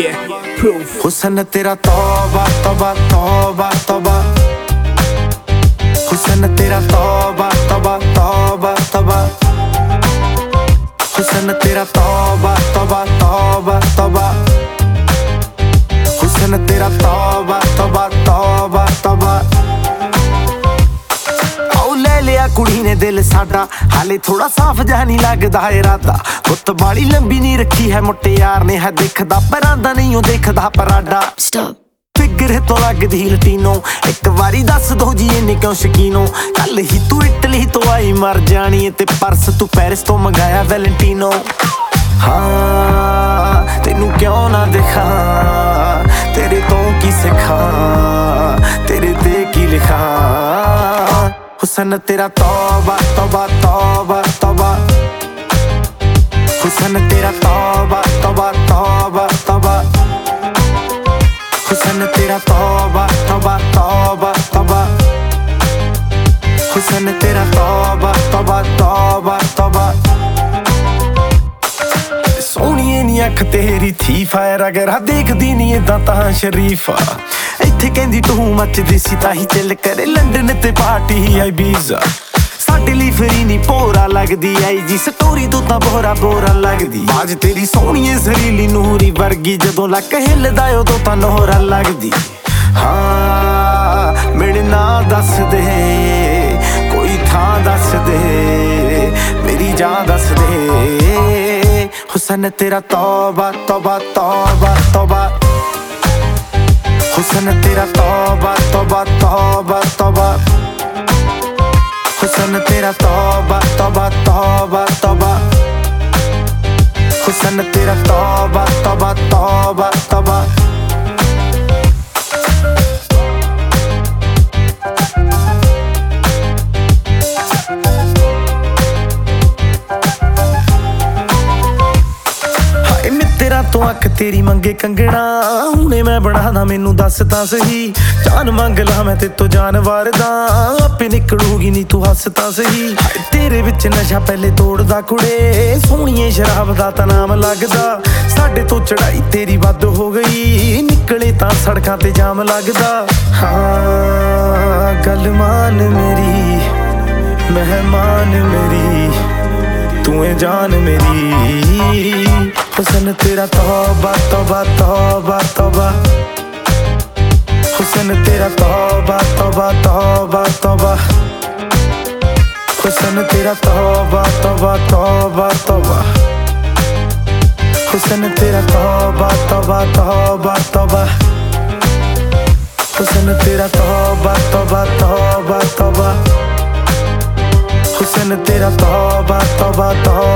Yeah, proof. ਹੁਸਨ ਤੇਰਾ ਤੌਬਾ ਤੌਬਾ ਤੌਬਾ ਤੌਬਾ ਹੁਸਨ ਤੇਰਾ ਤੌਬਾ ਤੌਬਾ ਤੌਬਾ ਤੌਬਾ ਹੁਸਨ ਤੇਰਾ ਤੌਬਾ ਤੌਬਾ ਤੌਬਾ ਤੌਬਾ ਹੁਸਨ ਦਿਲ ਸਾਡਾ। ਹਾਲੇ ਥੋੜਾ ਸਾਫ਼ ਜਿਹਾ ਨਹੀਂ ਲੱਗਦਾ ਇਰਾਦਾ। ਹੁੱਤ ਬਾਲੀ ਲੰਬੀ ਨਹੀਂ ਰੱਖੀ ਹੈ ਮੁੱਟਿਆਰ ਨੇ। ਹੈ ਦੇਖਦਾ ਪਰਾਂ ਦਾ ਨਹੀਂ ਉਹ ਦੇਖਦਾ ਪਰਾਡਾ। Stop. ਫਿਗਰ ਤੋਂ ਲੱਗਦੀ ਲਟੀਨੋ ਇੱਕ ਵਾਰੀ ਦੱਸ ਦੋ ਜੀ ਇਹਨੇ ਕਿਉਂ ਸ਼ਕੀਨੋ। ਕੱਲ ਹੀ ਤੂੰ ਇਟਲੀ ਤੋਂ ਆਈ ਮਰ ਜਾਣੀ ਤੇ ਪਰਸ ਤੂੰ ਪੈਰਿਸ ਤੋਂ ਮੰਗਾਇਆ ਵੈਲੈਂਟੀਨੋ। ਹਾਂ ਤੈਨੂੰ ਕਿਉਂ ਨਾ ਦਿਖਾਂ? ਹੁਸਨ, ਤੇਰਾ ਤੌਬਾ ਤੌਬਾ ਤੌਬਾ ਤੌਬਾ। ਹੁਸਨ, ਤੇਰਾ ਤੌਬਾ ਤੌਬਾ ਤੌਬਾ ਤੌਬਾ। ਹੁਸਨ, ਤੇਰਾ ਤੌਬਾ ਤੌਬਾ ਤੌਬਾ ਤੌਬਾ। ਹੁਸਨ, ਤੇਰਾ ਤੌਬਾ ਤੌਬਾ ਤੌਬਾ ਤੌਬਾ। ਸੋਹਣੀਏ ਨੀ ਅੱਖ ਤੇਰੀ ਥੀ ਫਾਇਰ, ਅਗਰ ਆ ਦੇਖਦੀ ਨੀ ਏਦਾਂ ਤਾਂ ਸ਼ਰੀਫਾ। ਇੱਥੇ ਕਹਿੰਦੀ ਤੂੰ ਮੱਚਦੀ ਸੀ, ਤਾਂ ਹੀ ਚੱਲ ਕਰੇ। ਲੰਡਨ ਤੇ ਪਾਰਟੀ ਆਈ ਬੀਜ਼ਾ ਸਾਡੇ ਲਈ ਫਰੀ ਨਹੀਂ ਪੋਰਾ ਲੱਗਦੀ, ਆਈ ਜੀ ਸਟੋਰੀ ਤੋਂ ਤਾਂ ਬੋਰਾ ਬੋਰਾ ਲੱਗਦੀ। ਬਾਜ ਤੇਰੀ ਸੋਹਣੀਏ ਜ਼ਰੀਲੀ ਨੂਰੀ ਵਰਗੀ, ਜਦੋਂ ਲੱਕ ਹਿੱਲਦਾ ਉਦੋਂ ਤਾਂ ਨੋਹਰਾ ਲੱਗਦੀ। ਹਾਂ, ਮੇਰੇ ਨਾਂ ਦੱਸ ਦੇ, ਕੋਈ ਥਾਂ ਦੱਸ ਦੇ, ਮੇਰੀ ਜਾਨ ਦੱਸ ਦੇ। ਹੁਸਨ, ਤੇਰਾ ਤੌਬਾ ਤੌਬਾ ਤੌਬਾ ਤੌਬਾ। ਹੁਸਨ ਤੇਰਾ ਤੌਬਾ ਤੌਬਾ ਤੌਬਾ ਤੌਬਾ ਹੁਸਨ ਤੇਰਾ ਤੌਬਾ ਤੌਬਾ ਤੌਬਾ ਤੌਬਾ ਹੁਸਨ ਤੇਰਾ ਤੌਬਾ ਤੌਬਾ ਤੌਬਾ ਤੌਬਾ ਤੋਂ ਅੱਖ ਤੇਰੀ ਮੰਗੇ ਕੰਗਣਾ। ਹੁਣੇ ਮੈਂ ਬਣਾਦਾ, ਮੈਨੂੰ ਦੱਸ ਤਾਂ ਸਹੀ। ਜਾਨ ਮੰਗ ਲਾ ਮੈਂ ਤੇ ਤੋਂ ਜਾਨ ਆਪੇ ਨਿਕਲੂਗੀ ਨਹੀਂ ਤੂੰ ਹੱਸ ਤਾਂ ਸਹੀ। ਤੇਰੇ ਵਿੱਚ ਨਸ਼ਾ ਪਹਿਲੇ ਤੋੜਦਾ ਕੁੜੇ। ਸੋਹਣੀਏ ਸ਼ਰਾਬ ਦਾ ਤਾਂ ਨਾਮ ਲੱਗਦਾ। ਸਾਡੇ ਤੋਂ ਚੜਾਈ ਤੇਰੀ ਵੱਧ ਹੋ ਗਈ। ਨਿਕਲੇ ਤਾਂ ਸੜਕਾਂ ਤੇ ਜਾਮ ਲੱਗਦਾ। ਹਾਂ ਗੱਲ ਮੇਰੀ, ਮਹਿਮਾਨ ਮੇਰੀ। तू है जान मेरी हुसन तेरा तौबा तौबा तौबा तौबा हुसन तेरा तौबा तौबा तौबा तौबा हुसन तेरा तौबा तौबा तौबा तौबा हुसन तेरा तौबा तौबा तौबा तौबा हुसन तेरा तौबा तौबा तौबा तौबा हुसन तेरा Salvador.